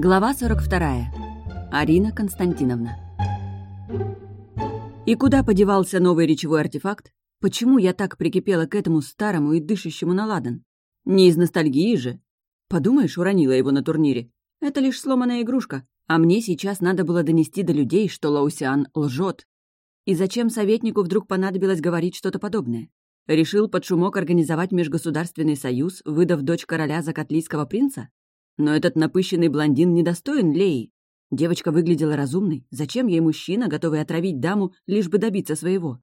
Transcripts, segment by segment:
Глава 42. Арина Константиновна. И куда подевался новый речевой артефакт? Почему я так прикипела к этому старому и дышащему на ладан? Не из ностальгии же. Подумаешь, уронила его на турнире. Это лишь сломанная игрушка. А мне сейчас надо было донести до людей, что Лаусиан лжет. И зачем советнику вдруг понадобилось говорить что-то подобное? Решил под шумок организовать межгосударственный союз, выдав дочь короля за котлийского принца? Но этот напыщенный блондин недостоин Леи. Девочка выглядела разумной. Зачем ей мужчина, готовый отравить даму, лишь бы добиться своего?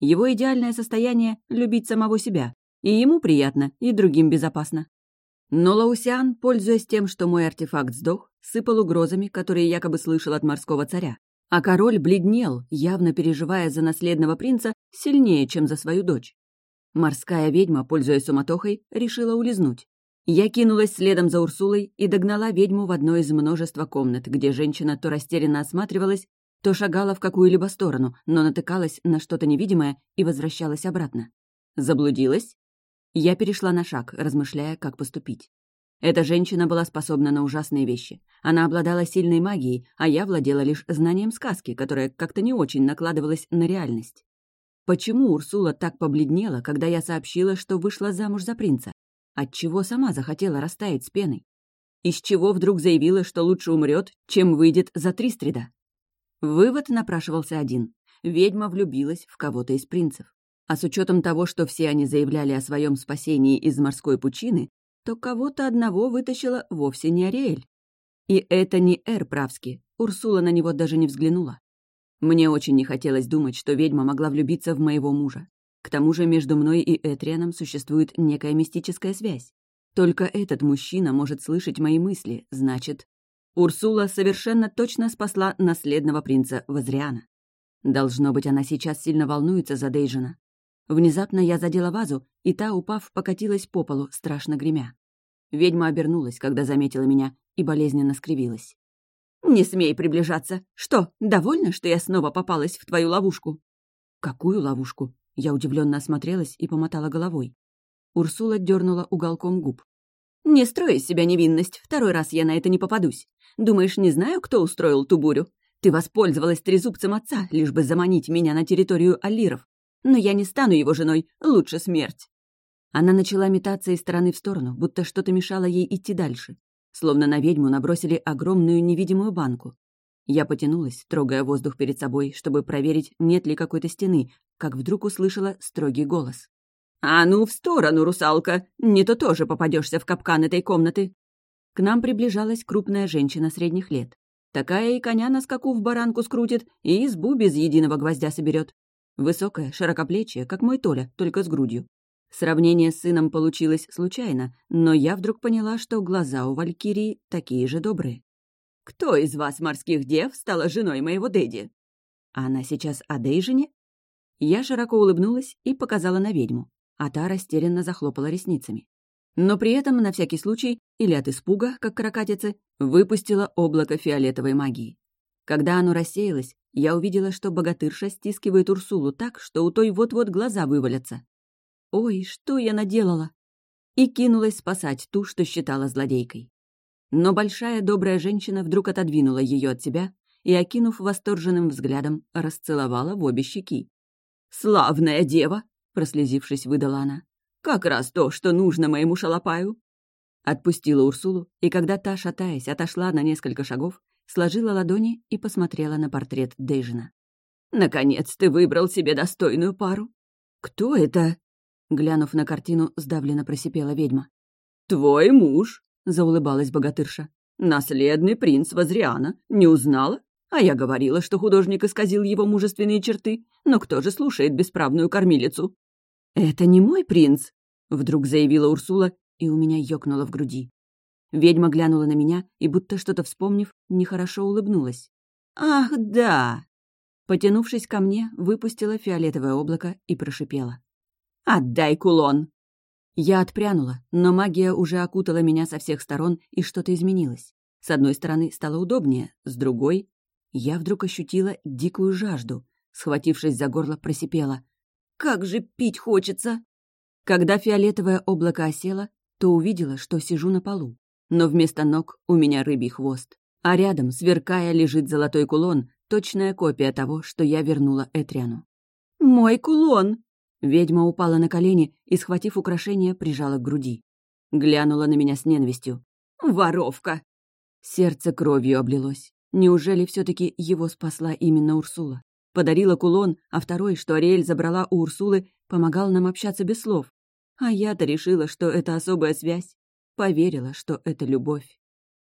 Его идеальное состояние — любить самого себя. И ему приятно, и другим безопасно. Но Лаусиан, пользуясь тем, что мой артефакт сдох, сыпал угрозами, которые якобы слышал от морского царя. А король бледнел, явно переживая за наследного принца сильнее, чем за свою дочь. Морская ведьма, пользуясь суматохой, решила улизнуть. Я кинулась следом за Урсулой и догнала ведьму в одной из множества комнат, где женщина то растерянно осматривалась, то шагала в какую-либо сторону, но натыкалась на что-то невидимое и возвращалась обратно. Заблудилась? Я перешла на шаг, размышляя, как поступить. Эта женщина была способна на ужасные вещи. Она обладала сильной магией, а я владела лишь знанием сказки, которая как-то не очень накладывалась на реальность. Почему Урсула так побледнела, когда я сообщила, что вышла замуж за принца? Отчего сама захотела растаять с пеной? Из чего вдруг заявила, что лучше умрет, чем выйдет за Тристрида? Вывод напрашивался один. Ведьма влюбилась в кого-то из принцев. А с учетом того, что все они заявляли о своем спасении из морской пучины, то кого-то одного вытащила вовсе не Ариэль. И это не Эр Правски. Урсула на него даже не взглянула. Мне очень не хотелось думать, что ведьма могла влюбиться в моего мужа. К тому же между мной и Этрианом существует некая мистическая связь. Только этот мужчина может слышать мои мысли, значит... Урсула совершенно точно спасла наследного принца Вазриана. Должно быть, она сейчас сильно волнуется за Дейжина. Внезапно я задела вазу, и та, упав, покатилась по полу, страшно гремя. Ведьма обернулась, когда заметила меня, и болезненно скривилась. «Не смей приближаться! Что, довольна, что я снова попалась в твою ловушку?» «Какую ловушку?» Я удивленно осмотрелась и помотала головой. Урсула дернула уголком губ. «Не строй из себя невинность, второй раз я на это не попадусь. Думаешь, не знаю, кто устроил ту бурю? Ты воспользовалась трезубцем отца, лишь бы заманить меня на территорию аллиров. Но я не стану его женой, лучше смерть». Она начала метаться из стороны в сторону, будто что-то мешало ей идти дальше. Словно на ведьму набросили огромную невидимую банку. Я потянулась, трогая воздух перед собой, чтобы проверить, нет ли какой-то стены, как вдруг услышала строгий голос. «А ну, в сторону, русалка! Не то тоже попадешься в капкан этой комнаты!» К нам приближалась крупная женщина средних лет. Такая и коня на скаку в баранку скрутит, и избу без единого гвоздя соберет. Высокая, широкоплечья, как мой Толя, только с грудью. Сравнение с сыном получилось случайно, но я вдруг поняла, что глаза у Валькирии такие же добрые. «Кто из вас, морских дев, стала женой моего Дэдди?» «Она сейчас о Дейжине?» Я широко улыбнулась и показала на ведьму, а та растерянно захлопала ресницами. Но при этом, на всякий случай, или от испуга, как крокатицы, выпустила облако фиолетовой магии. Когда оно рассеялось, я увидела, что богатырша стискивает Урсулу так, что у той вот-вот глаза вывалятся. «Ой, что я наделала?» И кинулась спасать ту, что считала злодейкой. Но большая добрая женщина вдруг отодвинула ее от себя и, окинув восторженным взглядом, расцеловала в обе щеки. «Славная дева!» — прослезившись, выдала она. «Как раз то, что нужно моему шалопаю!» Отпустила Урсулу, и когда та, шатаясь, отошла на несколько шагов, сложила ладони и посмотрела на портрет Дейжина. «Наконец ты выбрал себе достойную пару!» «Кто это?» Глянув на картину, сдавленно просипела ведьма. «Твой муж!» заулыбалась богатырша. «Наследный принц Вазриана. Не узнала? А я говорила, что художник исказил его мужественные черты. Но кто же слушает бесправную кормилицу?» «Это не мой принц!» — вдруг заявила Урсула, и у меня ёкнуло в груди. Ведьма глянула на меня и, будто что-то вспомнив, нехорошо улыбнулась. «Ах, да!» Потянувшись ко мне, выпустила фиолетовое облако и прошипела. «Отдай кулон!» Я отпрянула, но магия уже окутала меня со всех сторон, и что-то изменилось. С одной стороны, стало удобнее, с другой... Я вдруг ощутила дикую жажду. Схватившись за горло, просипела. «Как же пить хочется!» Когда фиолетовое облако осело, то увидела, что сижу на полу. но вместо ног у меня рыбий хвост. А рядом, сверкая, лежит золотой кулон, точная копия того, что я вернула Этриану. «Мой кулон!» Ведьма упала на колени и, схватив украшение, прижала к груди. Глянула на меня с ненавистью. «Воровка!» Сердце кровью облилось. Неужели все таки его спасла именно Урсула? Подарила кулон, а второй, что Ариэль забрала у Урсулы, помогал нам общаться без слов. А я-то решила, что это особая связь. Поверила, что это любовь.